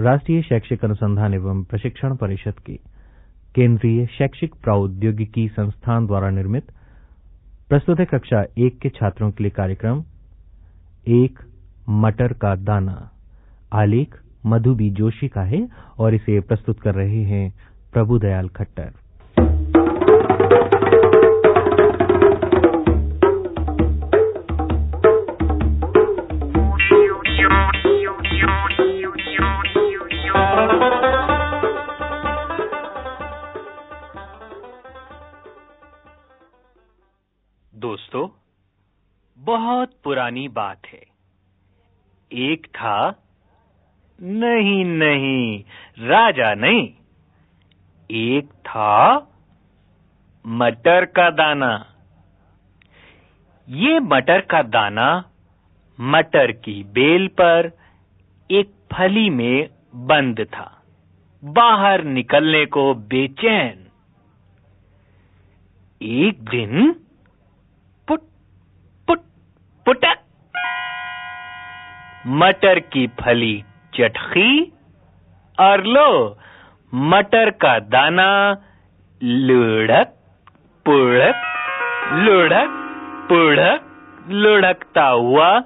राष्ट्रीय शैक्षिक अनुसंधान एवं प्रशिक्षण परिषद के केंद्रीय शैक्षिक प्रौद्योगिकी संस्थान द्वारा निर्मित प्रस्तुत है कक्षा एक के छात्रों के लिए कार्यक्रम, एक मटर का दाना। आलेख मधुबी जोशी का है और इसे प्रस्तुत कर रहे हैं प्रभुदयाल खट्टर। बहुत पुरानी बात है। एक था, नहीं नहीं, राजा नहीं। एक था, मटर का दाना। ये मटर का दाना मटर की बेल पर एक फली में बंद था। बाहर निकलने को बेचैन। एक दिन पुटक मटर की फली चटखी। और लो मटर का दाना। लुढ़क, पुढ़क लुढ़क, पुढ़क, लुढ़कता हुआ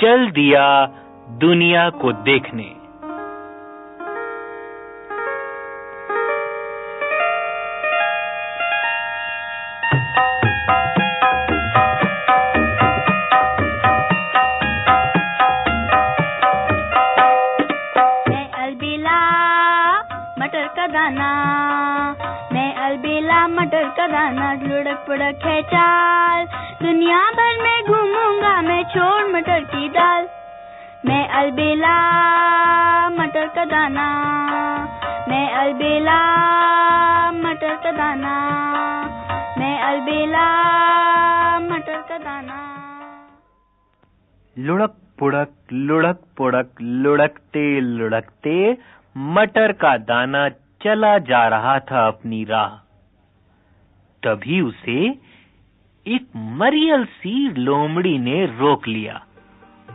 चल दिया दुनिया को देखने। है चाल। दुनिया भर में घूमूँगा मैं छोड़ मटर की दाल। मैं अलबेला मटर का दाना। मैं अलबेला मटर का दाना। मैं अलबेला मटर का दाना। लुढ़क पुड़क लुढ़क पुड़क, लुढ़कते लुढ़कते मटर का दाना चला जा रहा था अपनी राह। तभी उसे एक मरियल सी लोमड़ी ने रोक लिया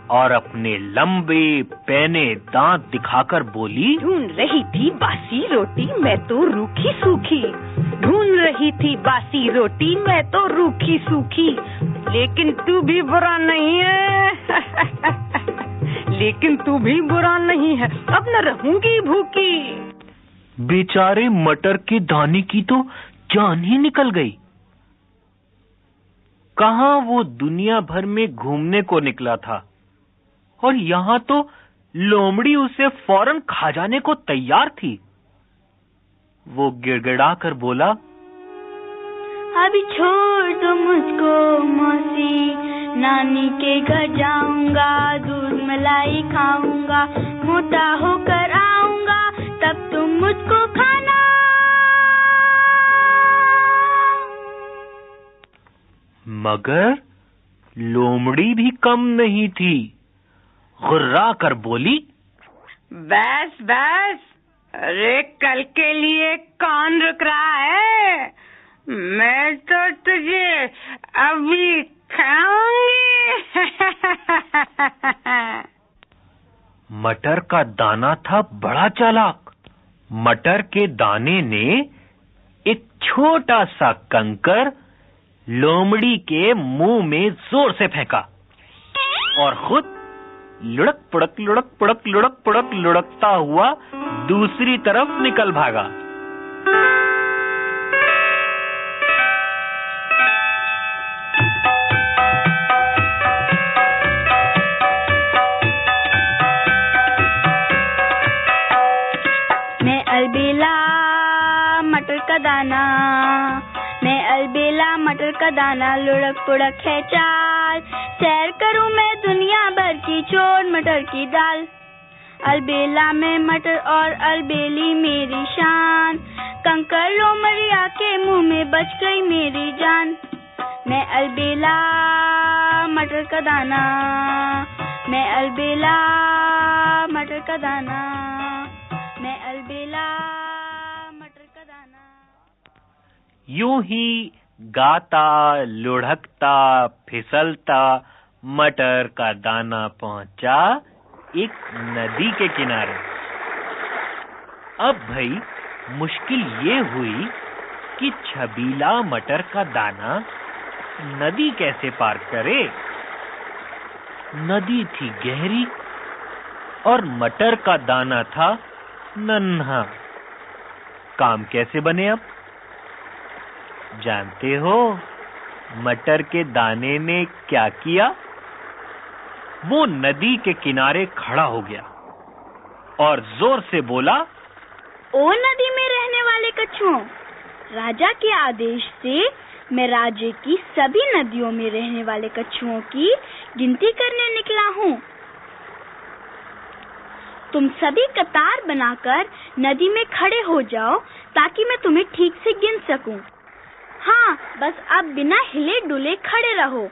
और अपने लंबे पैने दांत दिखाकर बोली ढूंढ रही थी बासी रोटी मैं तो रूखी सूखी। ढूंढ रही थी बासी रोटी मैं तो रूखी सूखी। लेकिन तू भी बुरा नहीं है। लेकिन तू भी बुरा नहीं है। अब न रहूँगी भूखी। बेचारे मटर के दाने की तो जान ही निकल गई। कहाँ वो दुनिया भर में घूमने को निकला था? और यहाँ तो लोमड़ी उसे फ़ौरन खा जाने को तैयार थी। वो गिड़गिड़ा कर बोला, अभी छोड़ दो मुझको मौसी, नानी के घर जाऊँगा, दूध मलाई खाऊँगा, मोटा होकर आऊँगा, तब तुम मुझको खाना मगर लोमड़ी भी कम नहीं थी। गुर्रा कर बोली बस बस अरे कल के लिए कौन रुक रहा है? मैं तो तुझे अभी खाऊँगी। मटर का दाना था बड़ा चालाक। मटर के दाने ने एक छोटा सा कंकर लोमड़ी के मुँह में ज़ोर से फेंका और खुद लुढ़क पुड़क लुढ़क पुड़क लुढ़क पुड़क लुढ़कता हुआ दूसरी तरफ़ निकल भागा। मैं अलबेला मटर का दाना का दाना, लुढ़क पुड़क है चाल। सैर करूँ मैं दुनिया भर की चोर मटर की दाल। अलबेला में मटर और अलबेली मेरी शान। कंकर लोमड़िया के मुँह में बच गई मेरी जान। मैं अलबेला मटर का दाना। मैं अलबेला मटर का दाना। मैं अलबेला मटर का दाना। यूँ ही गाता, लुढ़कता, फिसलता, मटर का दाना पहुँचा एक नदी के किनारे। अब भाई, मुश्किल ये हुई कि छबीला मटर का दाना नदी कैसे पार करे? नदी थी गहरी और मटर का दाना था नन्हा। काम कैसे बने अब? जानते हो मटर के दाने ने क्या किया वो नदी के किनारे खड़ा हो गया और ज़ोर से बोला, ओ नदी में रहने वाले कछुओं, राजा के आदेश से मैं राज्य की सभी नदियों में रहने वाले कछुओं की गिनती करने निकला हूँ तुम सभी कतार बनाकर नदी में खड़े हो जाओ ताकि मैं तुम्हें ठीक से गिन सकूँ। हाँ बस आप बिना हिले डुले खड़े रहो।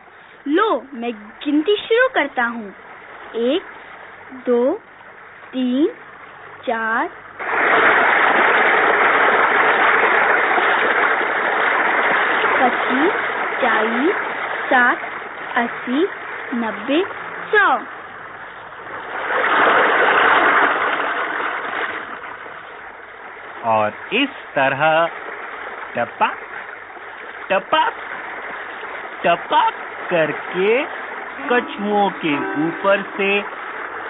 लो, मैं गिनती शुरू करता हूँ। एक, दो, तीन, चार। पच्चीस, चालीस, साठ, अस्सी, नब्बे, सौ। और इस तरह टपक टपक टपक करके कछुओं के ऊपर से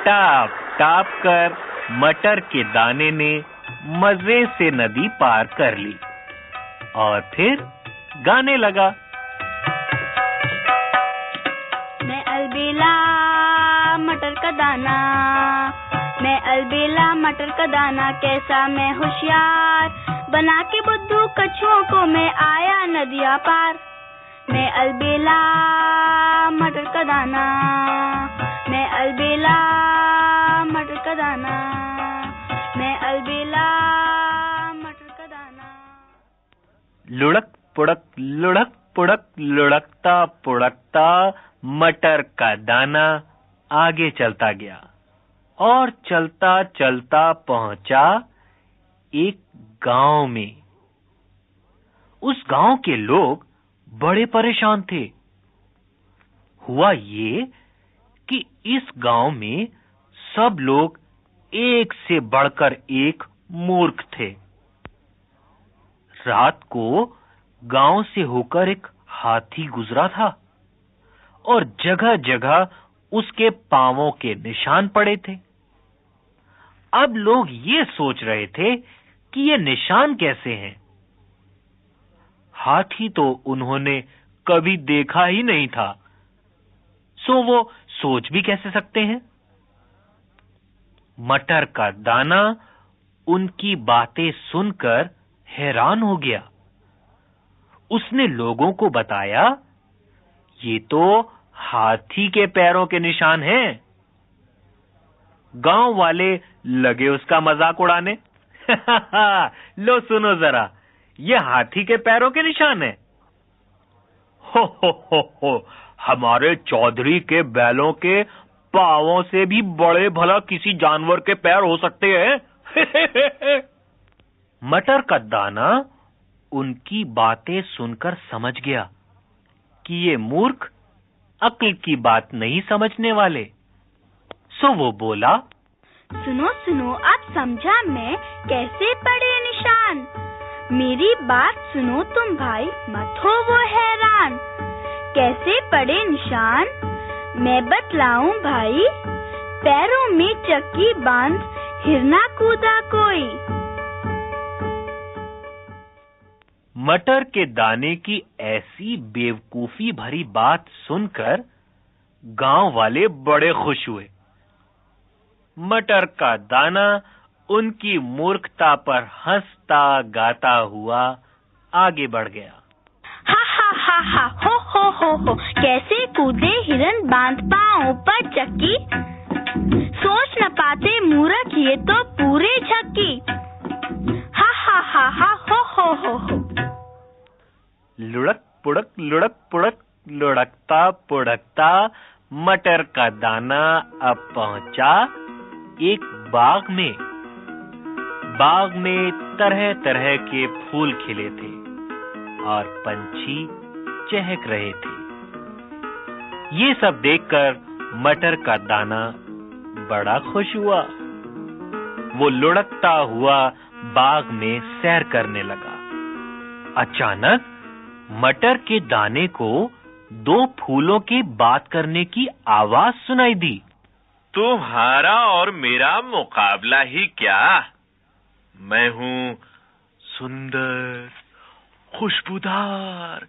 टाप टाप कर मटर के दाने ने मज़े से नदी पार कर ली और फिर गाने लगा। मैं अलबेला मटर का दाना, मैं अलबेला मटर का दाना, कैसा मैं होशियार बना के बुद्धू कछुओं को मैं आया नदिया पार। मैं अलबेला मटर का दाना, मैं अलबेला मटर का दाना, मैं अलबेला मटर का दाना। लुढ़क पुड़क लुढ़क पुड़क, लुढ़कता पुड़कता मटर का दाना आगे चलता गया और चलता चलता पहुँचा एक गाँव में। उस गाँव के लोग बड़े परेशान थे। हुआ ये कि इस गाँव में सब लोग एक से बढ़कर एक मूर्ख थे। रात को गाँव से होकर एक हाथी गुजरा था और जगह जगह उसके पांवों के निशान पड़े थे। अब लोग ये सोच रहे थे कि ये निशान कैसे हैं? हाथी तो उन्होंने कभी देखा ही नहीं था। सो वो सोच भी कैसे सकते हैं? मटर का दाना उनकी बातें सुनकर हैरान हो गया। उसने लोगों को बताया, ये तो हाथी के पैरों के निशान हैं। गाँव वाले लगे उसका मज़ाक उड़ाने। लो सुनो जरा, ये हाथी के पैरों के निशान है। हो हो हो हो, हमारे चौधरी के बैलों के पावों से भी बड़े भला किसी जानवर के पैर हो सकते हैं। मटर का दाना उनकी बातें सुनकर समझ गया कि ये मूर्ख अक्ल की बात नहीं समझने वाले। सो वो बोला सुनो सुनो अब समझा मैं कैसे पड़े निशान? मेरी बात सुनो तुम भाई, मत हो वो हैरान। कैसे पड़े निशान? मैं बतलाऊं भाई, पैरों में चक्की बाँध, हिरना कूदा कोई। मटर के दाने की ऐसी बेवकूफ़ी भरी बात सुनकर गाँव वाले बड़े खुश हुए। मटर का दाना उनकी मूर्खता पर हंसता गाता हुआ आगे बढ़ गया। हा हा हा हा हो हो हो हो कैसे कूदे हिरन बाँध पाओ पर चक्की? सोच न पाते मूर्ख ये तो पूरे झक्की। हा हा हा हा हो हो हो हो। लुढ़क पुड़क लुढ़क पुड़क लुढ़कता पुड़कता मटर का दाना अब पहुँचा एक बाग में बाग में तरह तरह के फूल खिले थे और पंछी चहक रहे थे। ये सब देखकर मटर का दाना बड़ा खुश हुआ। वो लुढ़कता हुआ बाग में सैर करने लगा। अचानक मटर के दाने को दो फूलों की बात करने की आवाज़ सुनाई दी। तुम्हारा और मेरा मुकाबला ही क्या? मैं हूँ सुंदर, खुशबूदार,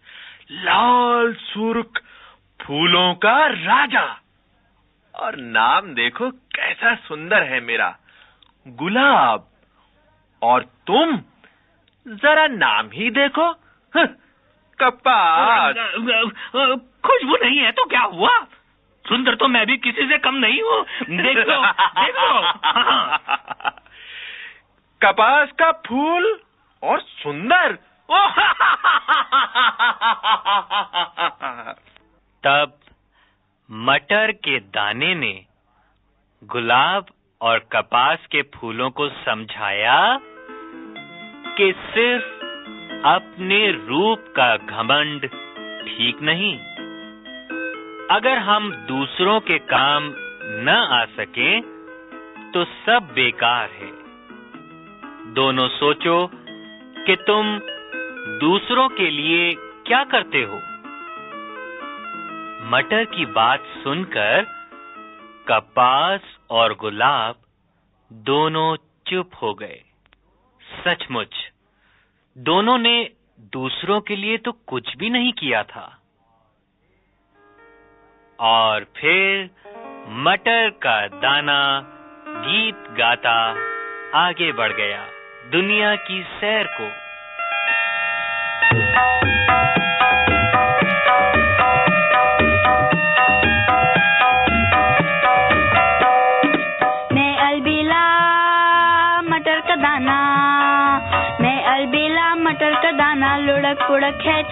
लाल सुर्ख फूलों का राजा। और नाम देखो कैसा सुंदर है मेरा। गुलाब। और तुम? जरा नाम ही देखो। कपास। खुशबू नहीं है तो क्या हुआ? सुंदर तो मैं भी किसी से कम नहीं हूँ। देखो देखो कपास का फूल और सुंदर। तब मटर के दाने ने गुलाब और कपास के फूलों को समझाया कि सिर्फ़ अपने रूप का घमंड ठीक नहीं। अगर हम दूसरों के काम न आ सके तो सब बेकार है। दोनों सोचो कि तुम दूसरों के लिए क्या करते हो। मटर की बात सुनकर कपास और गुलाब दोनों चुप हो गए। सचमुच, दोनों ने दूसरों के लिए तो कुछ भी नहीं किया था। और फिर मटर का दाना, गीत गाता, आगे बढ़ गया दुनिया की सैर को। मैं अलबेला मटर का दाना, मैं अलबेला मटर का दाना लुढ़क पुड़क है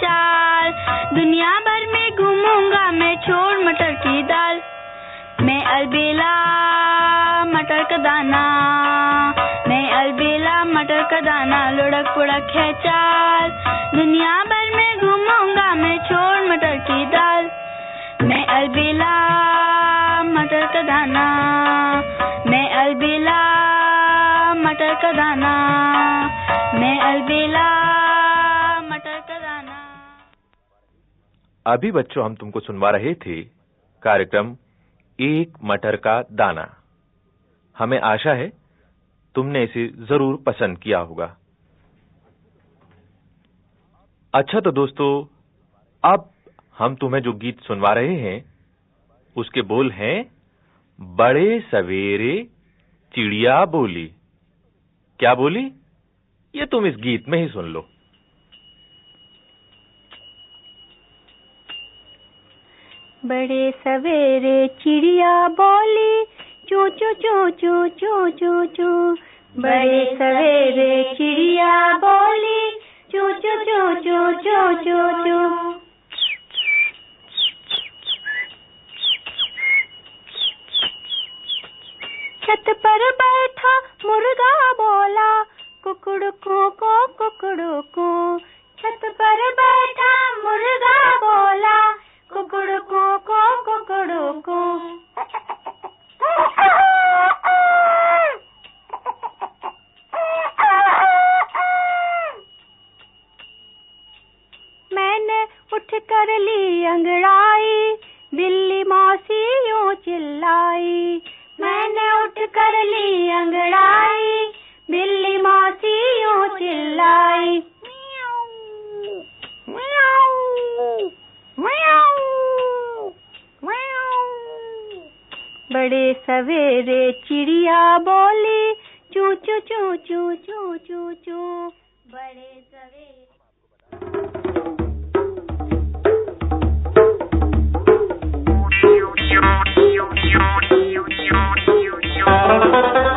मैं अलबेला, मटर का दाना। अभी बच्चों, हम तुमको सुनवा रहे थे कार्यक्रम, एक मटर का दाना। हमें आशा है, तुमने इसे ज़रूर पसंद किया होगा। अच्छा तो दोस्तों, अब हम तुम्हें जो गीत सुनवा रहे हैं, उसके बोल हैं, बड़े सवेरे चिड़िया बोली। क्या बोली ये तुम इस गीत में ही सुन लो बड़े सवेरे चिड़िया बोली चू चू चू चू चू चू चू बड़े सवेरे चिड़िया बोली चू चू चू चू चू चू चू छत पर बैठा मुर्गा बोला, कुकड़ू को को कुकड़ू को, छत पर बैठा मुर्गा बोला, कुकड़ू को को कुकड़ू को। मैंने उठ कर ली अंगड़ाई, बिल्ली मौसी यूँ चिल्लाई मैंने उठ कर ली अंगड़ाई, बिल्ली मौसी यूँ चिल्लाई बड़े सवेरे चिड़िया बोली, चू चू चू चू चू चू चू बड़े सवेरे you. Thank you.